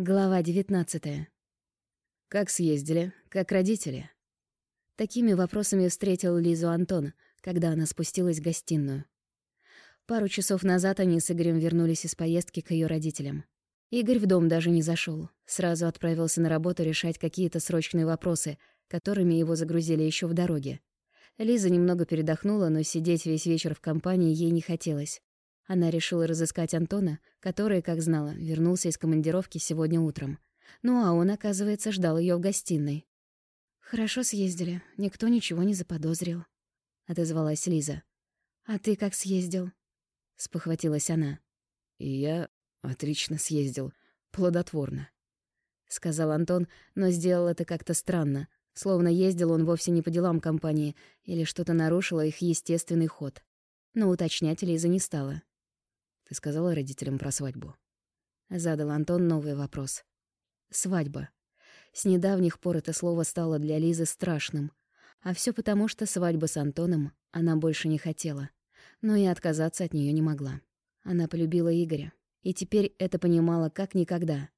Глава 19. Как съездили? Как родители? Такими вопросами встретил Лизу Антон, когда она спустилась в гостиную. Пару часов назад они с Игорем вернулись из поездки к ее родителям. Игорь в дом даже не зашел, сразу отправился на работу решать какие-то срочные вопросы, которыми его загрузили еще в дороге. Лиза немного передохнула, но сидеть весь вечер в компании ей не хотелось. Она решила разыскать Антона, который, как знала, вернулся из командировки сегодня утром. Ну а он, оказывается, ждал ее в гостиной. «Хорошо съездили, никто ничего не заподозрил», — отозвалась Лиза. «А ты как съездил?» — спохватилась она. «И я отлично съездил, плодотворно», — сказал Антон, но сделал это как-то странно, словно ездил он вовсе не по делам компании или что-то нарушило их естественный ход. Но уточнять Лиза не стала. Ты сказала родителям про свадьбу? Задал Антон новый вопрос. Свадьба. С недавних пор это слово стало для Лизы страшным. А все потому, что свадьба с Антоном она больше не хотела. Но и отказаться от нее не могла. Она полюбила Игоря. И теперь это понимала как никогда.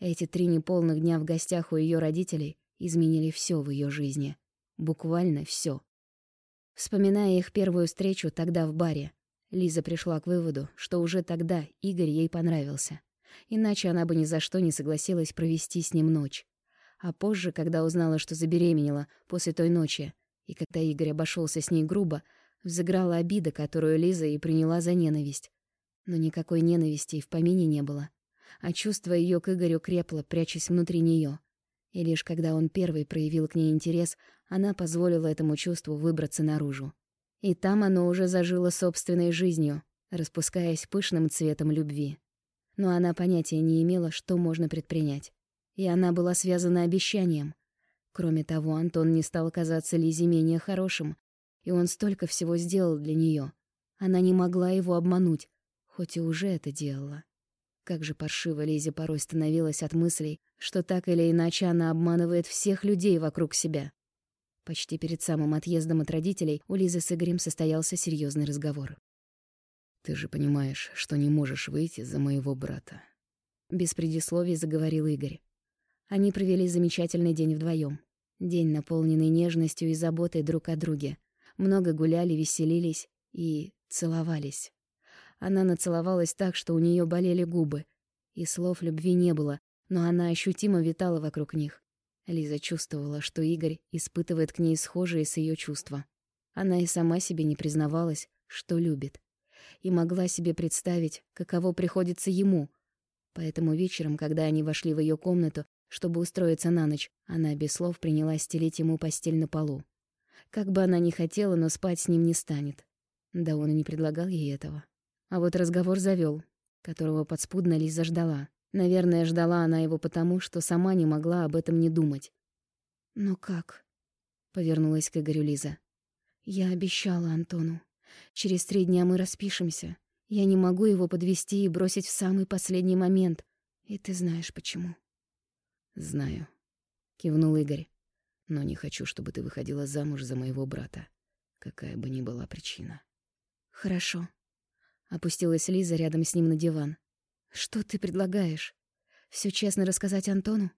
Эти три неполных дня в гостях у ее родителей изменили все в ее жизни. Буквально все. Вспоминая их первую встречу тогда в баре, Лиза пришла к выводу, что уже тогда Игорь ей понравился. Иначе она бы ни за что не согласилась провести с ним ночь. А позже, когда узнала, что забеременела после той ночи, и когда Игорь обошелся с ней грубо, взыграла обида, которую Лиза и приняла за ненависть. Но никакой ненависти и в помине не было. А чувство ее к Игорю крепло, прячась внутри нее. И лишь когда он первый проявил к ней интерес, она позволила этому чувству выбраться наружу. И там оно уже зажило собственной жизнью, распускаясь пышным цветом любви. Но она понятия не имела, что можно предпринять. И она была связана обещанием. Кроме того, Антон не стал казаться Лизе менее хорошим, и он столько всего сделал для нее. Она не могла его обмануть, хоть и уже это делала. Как же паршиво Лизе порой становилась от мыслей, что так или иначе она обманывает всех людей вокруг себя. Почти перед самым отъездом от родителей у Лизы с Игорем состоялся серьезный разговор. «Ты же понимаешь, что не можешь выйти за моего брата». Без предисловий заговорил Игорь. Они провели замечательный день вдвоем. День, наполненный нежностью и заботой друг о друге. Много гуляли, веселились и целовались. Она нацеловалась так, что у нее болели губы. И слов любви не было, но она ощутимо витала вокруг них. Лиза чувствовала, что Игорь испытывает к ней схожие с ее чувства. Она и сама себе не признавалась, что любит. И могла себе представить, каково приходится ему. Поэтому вечером, когда они вошли в ее комнату, чтобы устроиться на ночь, она без слов принялась стелить ему постель на полу. Как бы она ни хотела, но спать с ним не станет. Да он и не предлагал ей этого. А вот разговор завёл, которого подспудно Лиза ждала. Наверное, ждала она его потому, что сама не могла об этом не думать. «Ну как?» — повернулась к Игорю Лиза. «Я обещала Антону. Через три дня мы распишемся. Я не могу его подвести и бросить в самый последний момент. И ты знаешь, почему». «Знаю», — кивнул Игорь. «Но не хочу, чтобы ты выходила замуж за моего брата, какая бы ни была причина». «Хорошо». Опустилась Лиза рядом с ним на диван. «Что ты предлагаешь? Все честно рассказать Антону?»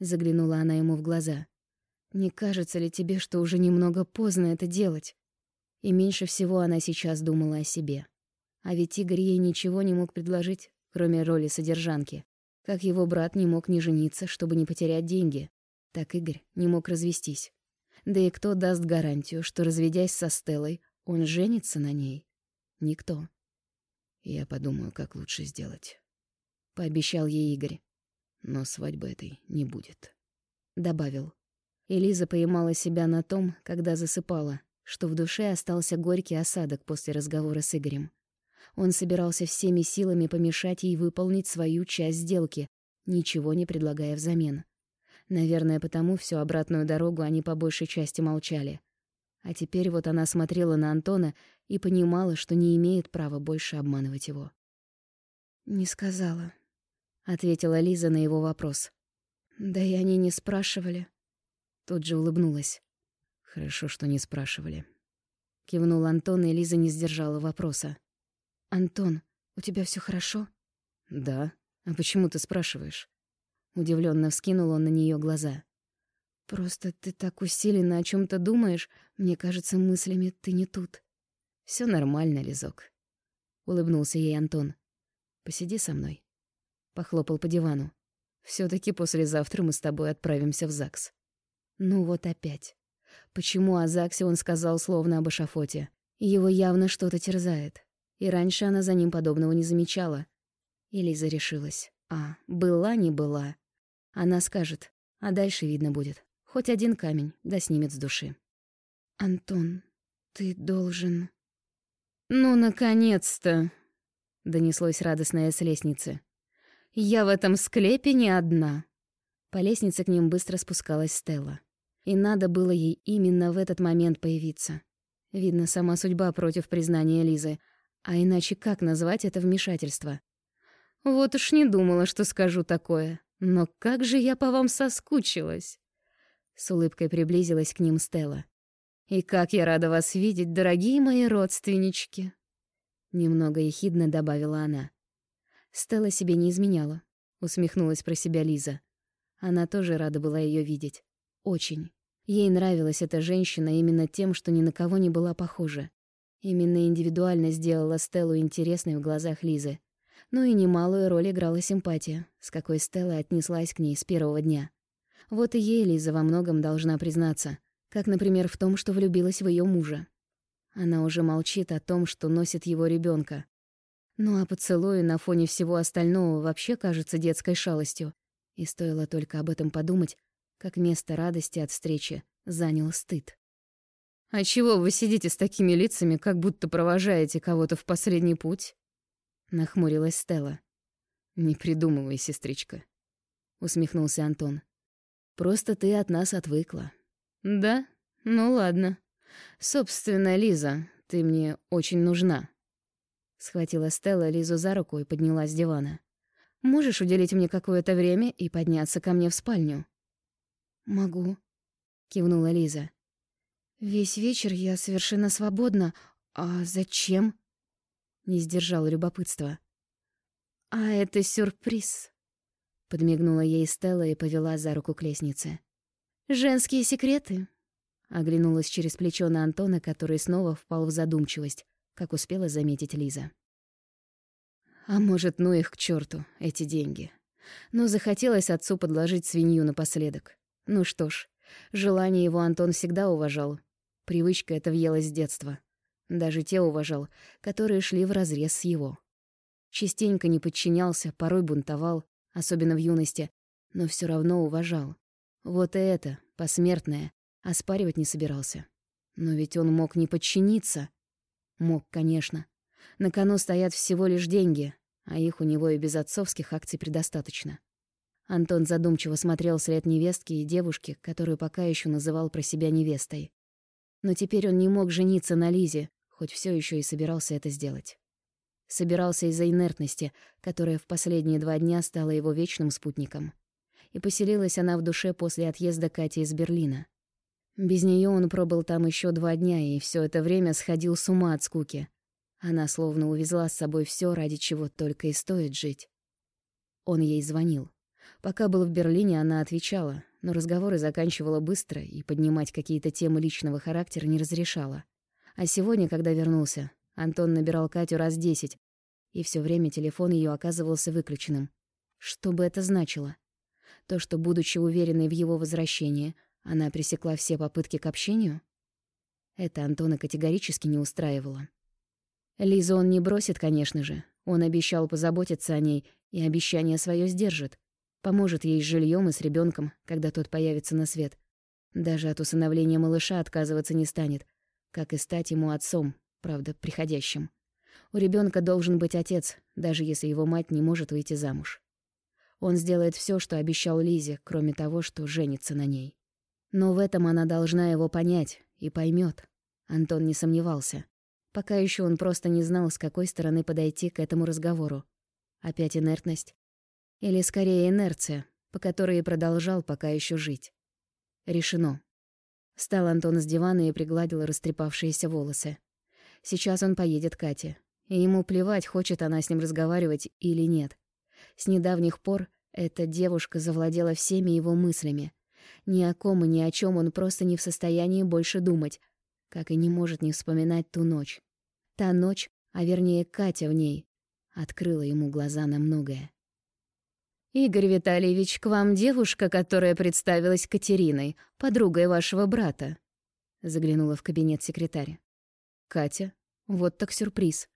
Заглянула она ему в глаза. «Не кажется ли тебе, что уже немного поздно это делать?» И меньше всего она сейчас думала о себе. А ведь Игорь ей ничего не мог предложить, кроме роли содержанки. Как его брат не мог не жениться, чтобы не потерять деньги, так Игорь не мог развестись. Да и кто даст гарантию, что, разведясь со Стеллой, он женится на ней? Никто. Я подумаю, как лучше сделать пообещал ей Игорь. Но свадьбы этой не будет, добавил. Элиза поймала себя на том, когда засыпала, что в душе остался горький осадок после разговора с Игорем. Он собирался всеми силами помешать ей выполнить свою часть сделки, ничего не предлагая взамен. Наверное, потому всю обратную дорогу они по большей части молчали. А теперь вот она смотрела на Антона и понимала, что не имеет права больше обманывать его. «Не сказала», ответила Лиза на его вопрос. Да и они не спрашивали. Тут же улыбнулась. Хорошо, что не спрашивали. Кивнул Антон, и Лиза не сдержала вопроса. Антон, у тебя все хорошо? Да. А почему ты спрашиваешь? Удивленно вскинул он на нее глаза. «Просто ты так усиленно о чем то думаешь, мне кажется, мыслями ты не тут». Все нормально, Лизок», — улыбнулся ей Антон. «Посиди со мной». Похлопал по дивану. все таки послезавтра мы с тобой отправимся в ЗАГС». Ну вот опять. Почему о ЗАГСе он сказал словно об эшафоте? Его явно что-то терзает. И раньше она за ним подобного не замечала. И решилась. А, была не была. Она скажет, а дальше видно будет. Хоть один камень, да снимет с души. «Антон, ты должен...» «Ну, наконец-то!» — донеслось радостное с лестницы. «Я в этом склепе не одна!» По лестнице к ним быстро спускалась Стелла. И надо было ей именно в этот момент появиться. Видно, сама судьба против признания Лизы. А иначе как назвать это вмешательство? Вот уж не думала, что скажу такое. Но как же я по вам соскучилась!» С улыбкой приблизилась к ним Стелла. «И как я рада вас видеть, дорогие мои родственнички!» Немного ехидно добавила она. Стелла себе не изменяла. Усмехнулась про себя Лиза. Она тоже рада была ее видеть. Очень. Ей нравилась эта женщина именно тем, что ни на кого не была похожа. Именно индивидуально сделала Стеллу интересной в глазах Лизы. Ну и немалую роль играла симпатия, с какой Стелла отнеслась к ней с первого дня. Вот и ей Лиза во многом должна признаться, как, например, в том, что влюбилась в ее мужа. Она уже молчит о том, что носит его ребенка. Ну а поцелуи на фоне всего остального вообще кажется детской шалостью. И стоило только об этом подумать, как место радости от встречи занял стыд. «А чего вы сидите с такими лицами, как будто провожаете кого-то в последний путь?» — нахмурилась Стелла. «Не придумывай, сестричка», — усмехнулся Антон. «Просто ты от нас отвыкла». «Да? Ну ладно. Собственно, Лиза, ты мне очень нужна». Схватила Стелла Лизу за руку и поднялась с дивана. «Можешь уделить мне какое-то время и подняться ко мне в спальню?» «Могу», — кивнула Лиза. «Весь вечер я совершенно свободна. А зачем?» Не сдержала любопытства. «А это сюрприз», — подмигнула ей Стелла и повела за руку к лестнице. «Женские секреты?» Оглянулась через плечо на Антона, который снова впал в задумчивость, как успела заметить Лиза. «А может, ну их к черту эти деньги?» Но захотелось отцу подложить свинью напоследок. Ну что ж, желание его Антон всегда уважал. Привычка эта въелась с детства. Даже те уважал, которые шли вразрез с его. Частенько не подчинялся, порой бунтовал, особенно в юности, но все равно уважал. Вот и это, посмертное, оспаривать не собирался. Но ведь он мог не подчиниться. Мог, конечно. На кону стоят всего лишь деньги, а их у него и без отцовских акций предостаточно. Антон задумчиво смотрел вслед невестки и девушки, которую пока еще называл про себя невестой. Но теперь он не мог жениться на Лизе, хоть все еще и собирался это сделать. Собирался из-за инертности, которая в последние два дня стала его вечным спутником. И поселилась она в душе после отъезда Кати из Берлина. Без нее он пробыл там еще два дня и все это время сходил с ума от скуки. Она словно увезла с собой все, ради чего только и стоит жить. Он ей звонил. Пока был в Берлине, она отвечала, но разговоры заканчивала быстро и поднимать какие-то темы личного характера не разрешала. А сегодня, когда вернулся, Антон набирал Катю раз десять, и все время телефон ее оказывался выключенным. Что бы это значило? То, что, будучи уверенной в его возвращении, она пресекла все попытки к общению? Это Антона категорически не устраивало. Лизу он не бросит, конечно же. Он обещал позаботиться о ней, и обещание свое сдержит. Поможет ей с жильем и с ребенком, когда тот появится на свет. Даже от усыновления малыша отказываться не станет, как и стать ему отцом, правда, приходящим. У ребенка должен быть отец, даже если его мать не может выйти замуж. Он сделает все, что обещал Лизе, кроме того, что женится на ней. Но в этом она должна его понять и поймет. Антон не сомневался. Пока еще он просто не знал, с какой стороны подойти к этому разговору. Опять инертность, или скорее инерция, по которой и продолжал пока еще жить. Решено. Встал Антон с дивана и пригладил растрепавшиеся волосы. Сейчас он поедет к Кате. И ему плевать, хочет она с ним разговаривать или нет. С недавних пор Эта девушка завладела всеми его мыслями. Ни о ком и ни о чем он просто не в состоянии больше думать, как и не может не вспоминать ту ночь. Та ночь, а вернее Катя в ней, открыла ему глаза на многое. «Игорь Витальевич, к вам девушка, которая представилась Катериной, подругой вашего брата», — заглянула в кабинет секретаря. «Катя? Вот так сюрприз.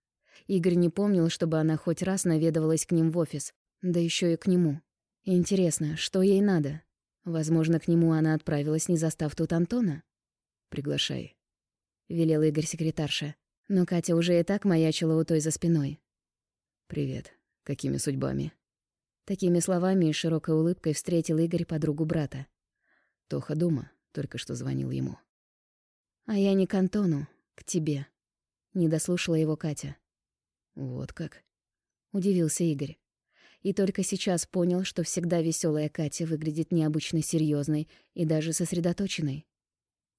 Игорь не помнил, чтобы она хоть раз наведывалась к ним в офис, да еще и к нему. Интересно, что ей надо? Возможно, к нему она отправилась, не застав тут Антона? «Приглашай», — велел Игорь секретарша. Но Катя уже и так маячила у той за спиной. «Привет. Какими судьбами?» Такими словами и широкой улыбкой встретил Игорь подругу брата. Тоха дома, только что звонил ему. «А я не к Антону, к тебе», — не дослушала его Катя. «Вот как?» — удивился Игорь. И только сейчас понял, что всегда веселая Катя выглядит необычно серьезной и даже сосредоточенной.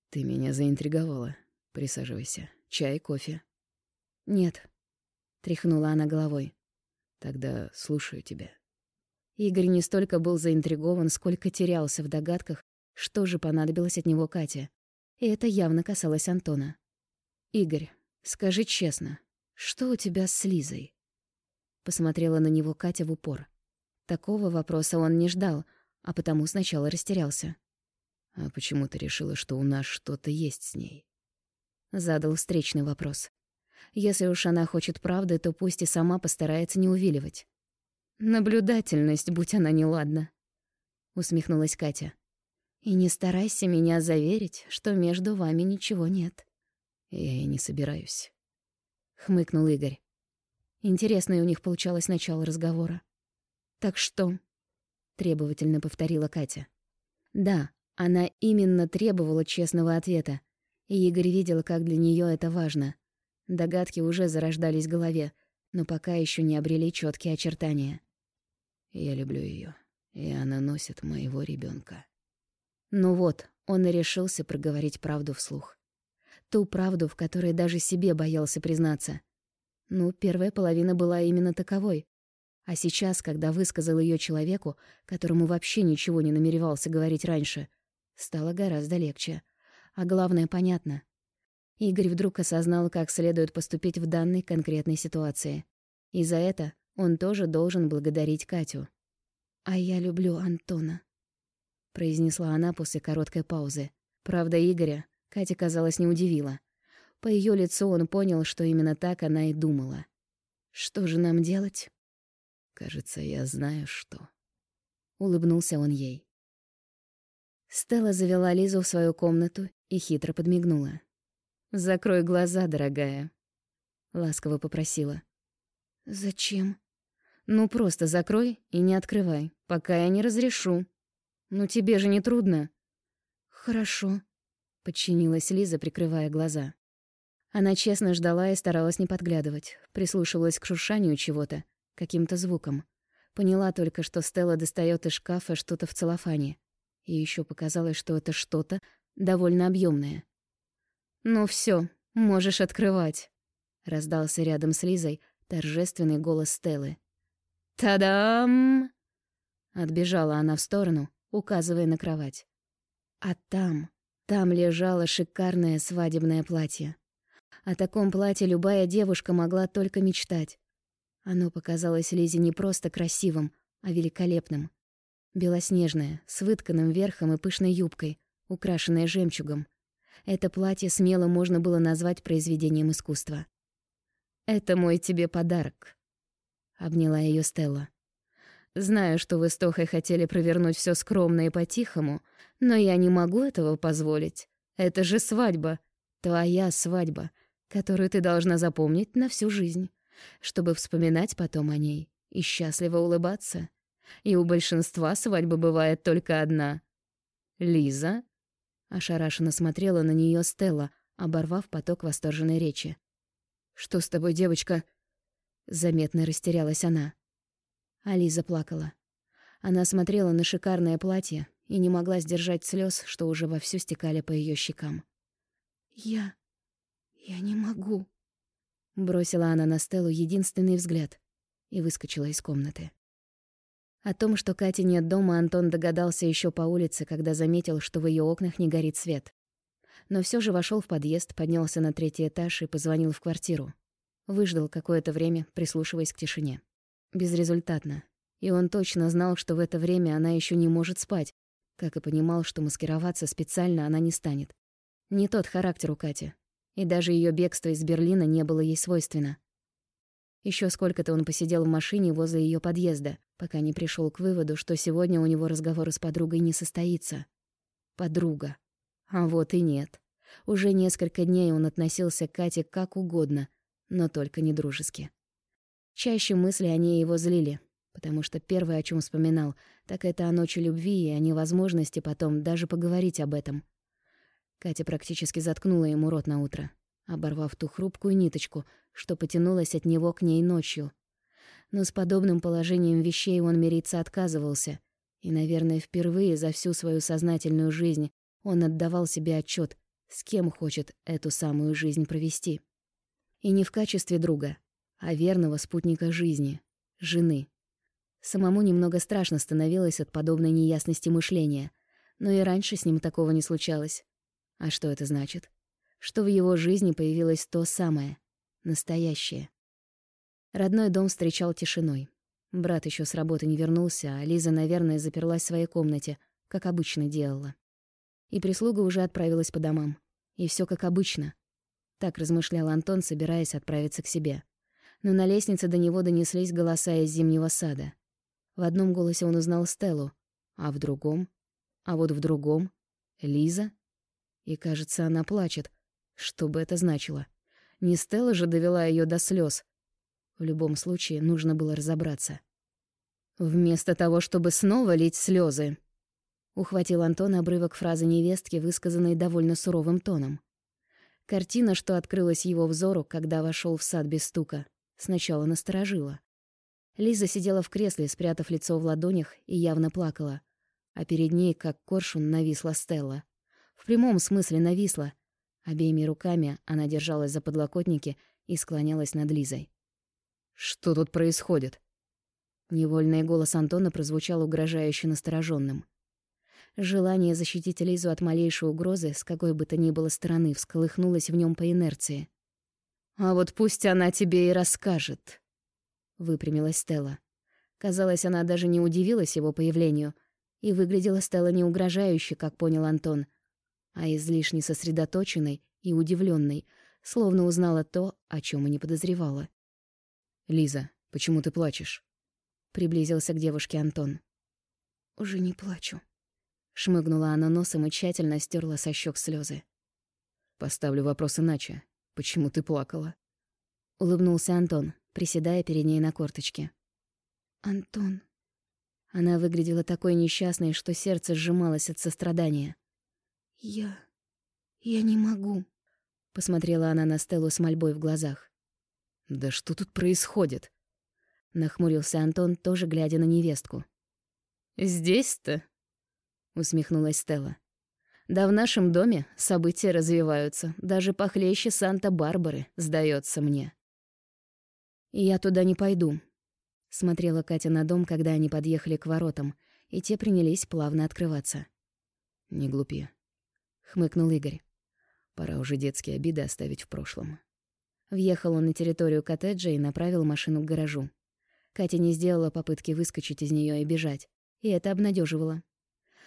«Ты меня заинтриговала. Присаживайся. Чай, кофе?» «Нет», — тряхнула она головой. «Тогда слушаю тебя». Игорь не столько был заинтригован, сколько терялся в догадках, что же понадобилось от него Кате. И это явно касалось Антона. «Игорь, скажи честно, что у тебя с Лизой?» Посмотрела на него Катя в упор. Такого вопроса он не ждал, а потому сначала растерялся. «А почему ты решила, что у нас что-то есть с ней?» Задал встречный вопрос. Если уж она хочет правды, то пусть и сама постарается не увиливать. Наблюдательность, будь она неладна. Усмехнулась Катя. И не старайся меня заверить, что между вами ничего нет. Я и не собираюсь. Хмыкнул Игорь. Интересное у них получалось начало разговора. «Так что?» — требовательно повторила Катя. Да, она именно требовала честного ответа, и Игорь видел, как для нее это важно. Догадки уже зарождались в голове, но пока еще не обрели четкие очертания. Я люблю ее, и она носит моего ребенка. Ну вот, он и решился проговорить правду вслух. Ту правду, в которой даже себе боялся признаться. Ну, первая половина была именно таковой. А сейчас, когда высказал ее человеку, которому вообще ничего не намеревался говорить раньше, стало гораздо легче. А главное, понятно. Игорь вдруг осознал, как следует поступить в данной конкретной ситуации. И за это он тоже должен благодарить Катю. «А я люблю Антона», — произнесла она после короткой паузы. Правда, Игоря Катя, казалось, не удивила. По ее лицу он понял, что именно так она и думала. «Что же нам делать?» «Кажется, я знаю, что...» Улыбнулся он ей. Стелла завела Лизу в свою комнату и хитро подмигнула. «Закрой глаза, дорогая», — ласково попросила. «Зачем?» «Ну, просто закрой и не открывай, пока я не разрешу. Ну, тебе же не трудно». «Хорошо», — подчинилась Лиза, прикрывая глаза. Она честно ждала и старалась не подглядывать, прислушивалась к шуршанию чего-то, каким-то звуком. Поняла только, что Стелла достает из шкафа что-то в целлофане. И еще показалось, что это что-то довольно объемное. «Ну все, можешь открывать», — раздался рядом с Лизой торжественный голос Стеллы. «Та-дам!» Отбежала она в сторону, указывая на кровать. А там, там лежало шикарное свадебное платье. О таком платье любая девушка могла только мечтать. Оно показалось Лизе не просто красивым, а великолепным. Белоснежное, с вытканным верхом и пышной юбкой, украшенное жемчугом. Это платье смело можно было назвать произведением искусства. «Это мой тебе подарок», — обняла ее Стелла. «Знаю, что вы с Тохой хотели провернуть все скромно и по-тихому, но я не могу этого позволить. Это же свадьба. Твоя свадьба, которую ты должна запомнить на всю жизнь, чтобы вспоминать потом о ней и счастливо улыбаться. И у большинства свадьба бывает только одна. Лиза?» Ошарашенно смотрела на нее Стелла, оборвав поток восторженной речи. «Что с тобой, девочка?» Заметно растерялась она. Ализа плакала. Она смотрела на шикарное платье и не могла сдержать слез, что уже вовсю стекали по ее щекам. «Я... я не могу», — бросила она на Стеллу единственный взгляд и выскочила из комнаты. О том, что Кати нет дома, Антон догадался еще по улице, когда заметил, что в ее окнах не горит свет. Но все же вошел в подъезд, поднялся на третий этаж и позвонил в квартиру. Выждал какое-то время, прислушиваясь к тишине. Безрезультатно. И он точно знал, что в это время она еще не может спать, как и понимал, что маскироваться специально она не станет. Не тот характер у Кати. И даже ее бегство из Берлина не было ей свойственно. Еще сколько-то он посидел в машине возле ее подъезда, пока не пришел к выводу, что сегодня у него разговор с подругой не состоится. Подруга. А вот и нет. Уже несколько дней он относился к Кате как угодно, но только не дружески. Чаще мысли о ней его злили, потому что первое, о чем вспоминал, так это о ночи любви и о невозможности потом даже поговорить об этом. Катя практически заткнула ему рот на утро, оборвав ту хрупкую ниточку, что потянулась от него к ней ночью. Но с подобным положением вещей он мириться отказывался, и, наверное, впервые за всю свою сознательную жизнь он отдавал себе отчет, с кем хочет эту самую жизнь провести. И не в качестве друга, а верного спутника жизни, жены. Самому немного страшно становилось от подобной неясности мышления, но и раньше с ним такого не случалось. А что это значит? Что в его жизни появилось то самое, настоящее. Родной дом встречал тишиной. Брат еще с работы не вернулся, а Лиза, наверное, заперлась в своей комнате, как обычно делала. И прислуга уже отправилась по домам. И все как обычно. Так размышлял Антон, собираясь отправиться к себе. Но на лестнице до него донеслись голоса из зимнего сада. В одном голосе он узнал Стеллу, а в другом... А вот в другом... Лиза? И, кажется, она плачет. Что бы это значило? Не Стелла же довела ее до слез. В любом случае, нужно было разобраться. Вместо того, чтобы снова лить слезы, Ухватил Антон обрывок фразы невестки, высказанной довольно суровым тоном. Картина, что открылась его взору, когда вошел в сад без стука, сначала насторожила. Лиза сидела в кресле, спрятав лицо в ладонях, и явно плакала. А перед ней, как коршун, нависла Стелла. В прямом смысле нависла. Обеими руками она держалась за подлокотники и склонялась над Лизой. «Что тут происходит?» Невольный голос Антона прозвучал угрожающе настороженным. Желание защитить Лизу от малейшей угрозы, с какой бы то ни было стороны, всколыхнулось в нем по инерции. «А вот пусть она тебе и расскажет», — выпрямилась Стелла. Казалось, она даже не удивилась его появлению, и выглядела Стелла не угрожающе, как понял Антон, а излишне сосредоточенной и удивленной, словно узнала то, о чем и не подозревала. «Лиза, почему ты плачешь?» — приблизился к девушке Антон. «Уже не плачу», Шмыгнула она носом и тщательно стерла со щек слезы. «Поставлю вопрос иначе. Почему ты плакала?» Улыбнулся Антон, приседая перед ней на корточке. «Антон...» Она выглядела такой несчастной, что сердце сжималось от сострадания. «Я... я не могу...» Посмотрела она на Стеллу с мольбой в глазах. «Да что тут происходит?» Нахмурился Антон, тоже глядя на невестку. «Здесь-то?» усмехнулась Стелла. Да в нашем доме события развиваются, даже похлеще Санта-Барбары, сдается мне. я туда не пойду. Смотрела Катя на дом, когда они подъехали к воротам, и те принялись плавно открываться. Не глупи, хмыкнул Игорь. Пора уже детские обиды оставить в прошлом. Въехал он на территорию коттеджа и направил машину к гаражу. Катя не сделала попытки выскочить из нее и бежать, и это обнадеживало.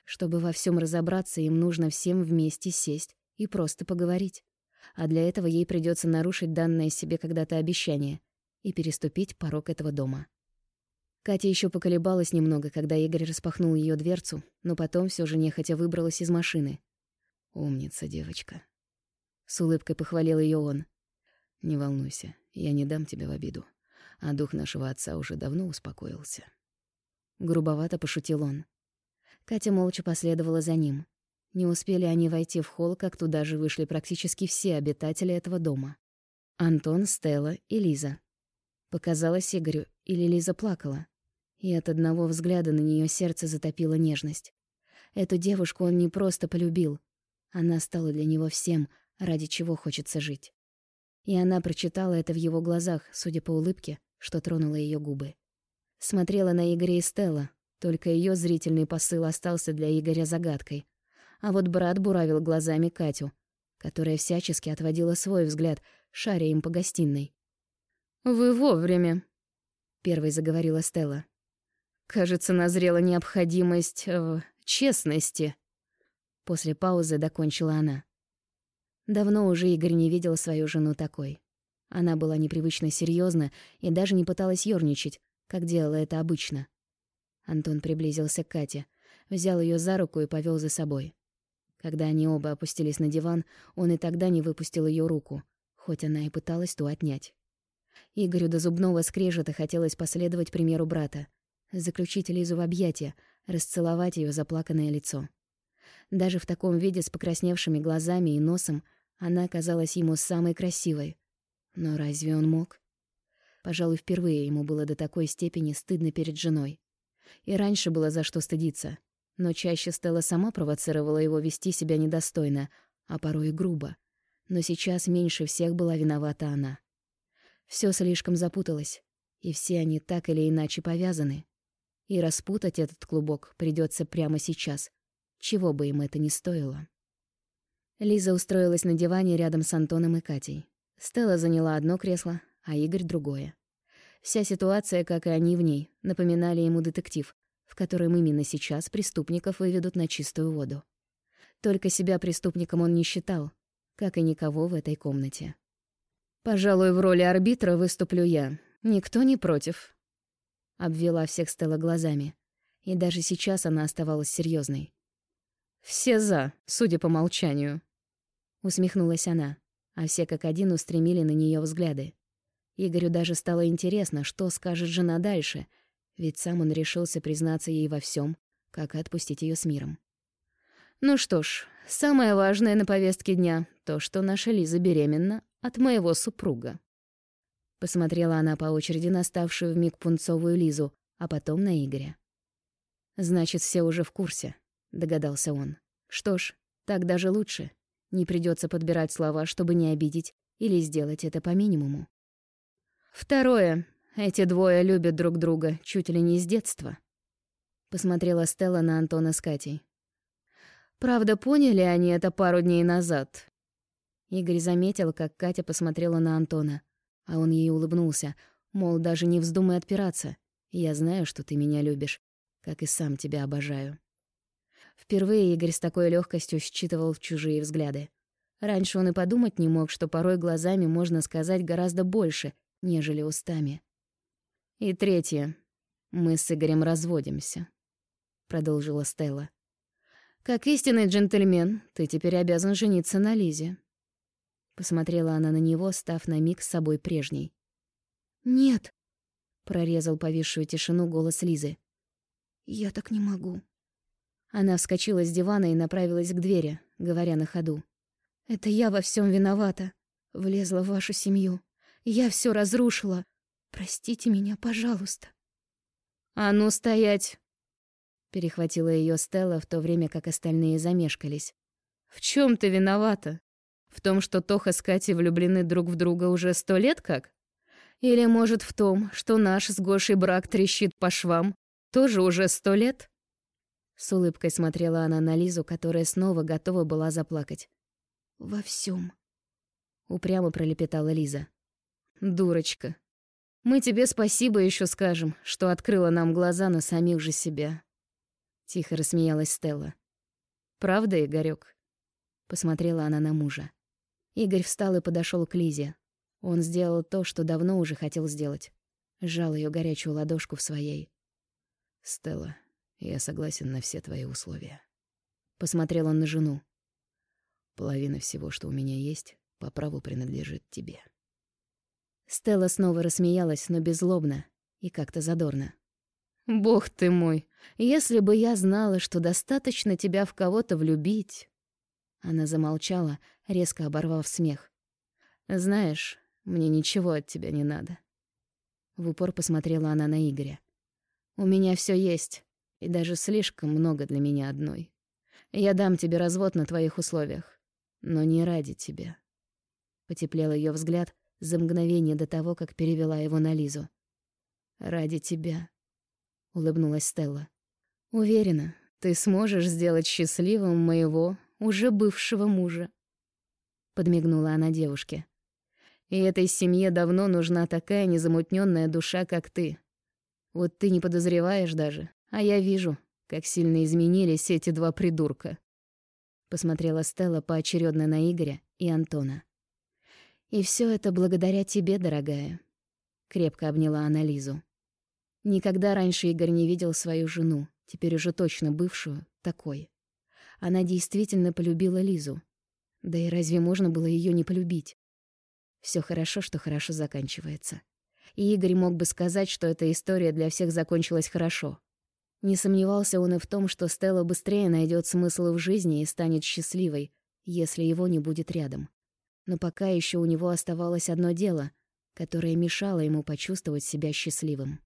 Чтобы во всем разобраться, им нужно всем вместе сесть и просто поговорить. А для этого ей придется нарушить данное себе когда-то обещание и переступить порог этого дома. Катя еще поколебалась немного, когда Игорь распахнул ее дверцу, но потом все же нехотя выбралась из машины. «Умница, девочка». С улыбкой похвалил ее он. «Не волнуйся, я не дам тебя в обиду, а дух нашего отца уже давно успокоился». Грубовато пошутил он. Катя молча последовала за ним. Не успели они войти в холл, как туда же вышли практически все обитатели этого дома. Антон, Стелла и Лиза. Показалось Игорю, или Лиза плакала. И от одного взгляда на нее сердце затопило нежность. Эту девушку он не просто полюбил. Она стала для него всем, ради чего хочется жить. И она прочитала это в его глазах, судя по улыбке, что тронула ее губы. Смотрела на Игоря и Стелла, Только ее зрительный посыл остался для Игоря загадкой. А вот брат буравил глазами Катю, которая всячески отводила свой взгляд, шаря им по гостиной. «Вы вовремя», — первой заговорила Стелла. «Кажется, назрела необходимость в честности». После паузы докончила она. Давно уже Игорь не видел свою жену такой. Она была непривычно серьезна и даже не пыталась ёрничать, как делала это обычно. Антон приблизился к Кате, взял ее за руку и повел за собой. Когда они оба опустились на диван, он и тогда не выпустил ее руку, хоть она и пыталась ту отнять. Игорю до зубного скрежета хотелось последовать примеру брата, заключить Лизу в объятия, расцеловать ее заплаканное лицо. Даже в таком виде с покрасневшими глазами и носом она казалась ему самой красивой. Но разве он мог? Пожалуй, впервые ему было до такой степени стыдно перед женой. И раньше было за что стыдиться. Но чаще Стелла сама провоцировала его вести себя недостойно, а порой и грубо. Но сейчас меньше всех была виновата она. Все слишком запуталось, и все они так или иначе повязаны. И распутать этот клубок придется прямо сейчас, чего бы им это ни стоило. Лиза устроилась на диване рядом с Антоном и Катей. Стелла заняла одно кресло, а Игорь — другое. Вся ситуация, как и они в ней, напоминали ему детектив, в котором именно сейчас преступников выведут на чистую воду. Только себя преступником он не считал, как и никого в этой комнате. «Пожалуй, в роли арбитра выступлю я. Никто не против», — обвела всех Стелла глазами. И даже сейчас она оставалась серьезной. «Все за, судя по молчанию», — усмехнулась она, а все как один устремили на нее взгляды. Игорю даже стало интересно, что скажет жена дальше, ведь сам он решился признаться ей во всем, как и отпустить ее с миром. «Ну что ж, самое важное на повестке дня — то, что наша Лиза беременна от моего супруга». Посмотрела она по очереди на ставшую вмиг пунцовую Лизу, а потом на Игоря. «Значит, все уже в курсе», — догадался он. «Что ж, так даже лучше. Не придется подбирать слова, чтобы не обидеть, или сделать это по минимуму». Второе. Эти двое любят друг друга чуть ли не с детства. Посмотрела Стелла на Антона с Катей. Правда, поняли они это пару дней назад. Игорь заметил, как Катя посмотрела на Антона, а он ей улыбнулся, мол, даже не вздумай отпираться. Я знаю, что ты меня любишь, как и сам тебя обожаю. Впервые Игорь с такой легкостью считывал чужие взгляды. Раньше он и подумать не мог, что порой глазами можно сказать гораздо больше, нежели устами. И третье. Мы с Игорем разводимся, продолжила Стелла. Как истинный джентльмен, ты теперь обязан жениться на Лизе. Посмотрела она на него, став на миг с собой прежней. Нет, прорезал повисшую тишину голос Лизы. Я так не могу. Она вскочила с дивана и направилась к двери, говоря на ходу: "Это я во всем виновата. Влезла в вашу семью. Я все разрушила. Простите меня, пожалуйста. А ну стоять! Перехватила ее Стелла в то время, как остальные замешкались. В чем ты виновата? В том, что Тоха с Катей влюблены друг в друга уже сто лет как? Или, может, в том, что наш с Гошей брак трещит по швам, тоже уже сто лет? С улыбкой смотрела она на Лизу, которая снова готова была заплакать. «Во всем, упрямо пролепетала Лиза. Дурочка. Мы тебе спасибо еще скажем, что открыла нам глаза на самих же себя. Тихо рассмеялась Стелла. Правда, Игорёк? Посмотрела она на мужа. Игорь встал и подошел к Лизе. Он сделал то, что давно уже хотел сделать. Сжал ее горячую ладошку в своей. «Стелла, я согласен на все твои условия». Посмотрел он на жену. «Половина всего, что у меня есть, по праву принадлежит тебе». Стелла снова рассмеялась, но беззлобно и как-то задорно. «Бог ты мой! Если бы я знала, что достаточно тебя в кого-то влюбить...» Она замолчала, резко оборвав смех. «Знаешь, мне ничего от тебя не надо». В упор посмотрела она на Игоря. «У меня все есть, и даже слишком много для меня одной. Я дам тебе развод на твоих условиях, но не ради тебя». Потеплел ее взгляд, за мгновение до того, как перевела его на Лизу. «Ради тебя», — улыбнулась Стелла. Уверена, ты сможешь сделать счастливым моего уже бывшего мужа. Подмигнула она девушке. И этой семье давно нужна такая незамутненная душа, как ты. Вот ты не подозреваешь даже, а я вижу, как сильно изменились эти два придурка. Посмотрела Стелла поочередно на Игоря и Антона. И все это благодаря тебе, дорогая. Крепко обняла она Лизу. Никогда раньше Игорь не видел свою жену, теперь уже точно бывшую, такой. Она действительно полюбила Лизу. Да и разве можно было ее не полюбить? Все хорошо, что хорошо заканчивается. И Игорь мог бы сказать, что эта история для всех закончилась хорошо. Не сомневался он и в том, что Стелла быстрее найдет смысл в жизни и станет счастливой, если его не будет рядом. Но пока еще у него оставалось одно дело, которое мешало ему почувствовать себя счастливым.